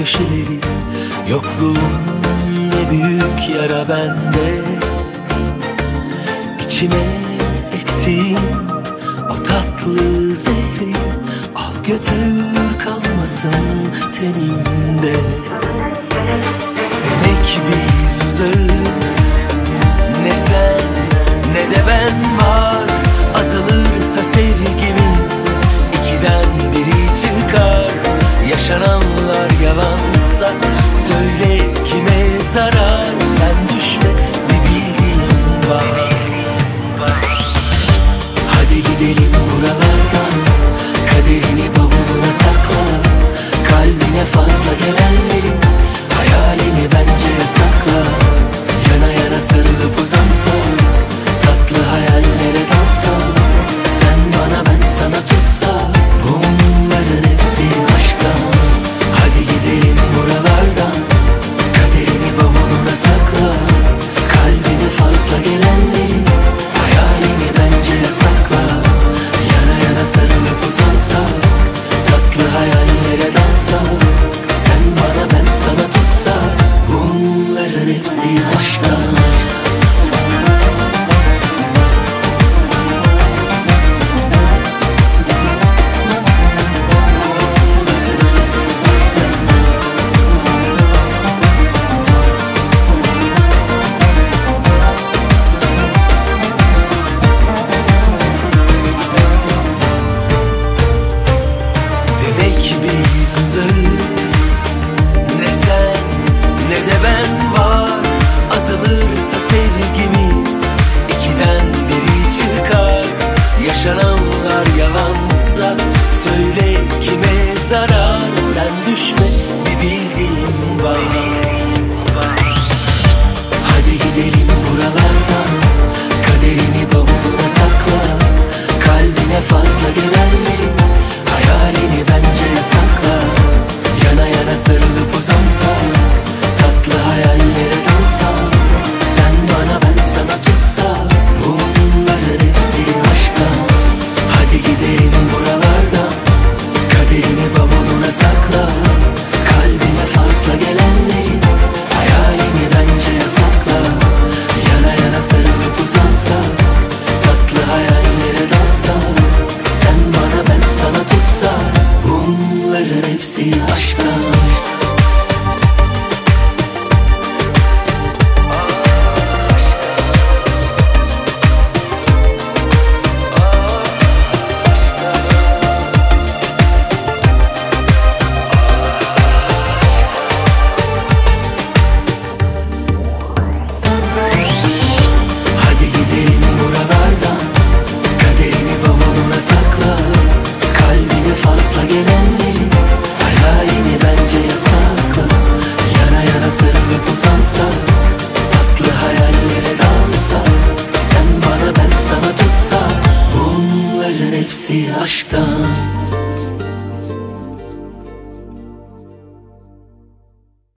köşeleri Yokluğun ne büyük yara bende. İçime ektiğin o tatlı zehri Al götür kalmasın tenimde. Demek biz uzağız. Ne sen ne de ben var. Azalırsa sevgimiz ikiden biri çıkar. Yaşanan nefes la gelen başka Demek biz özel olsa Söyle kime zarar? Sen düşme bir bildiğim var. Hadi gidelim buralardan Kaderini bavuluna sakla. Kalbine fazla gelenlerin Tatlı hayallere dalsa Sen bana ben sana tutsa Bunların hepsi aşktan.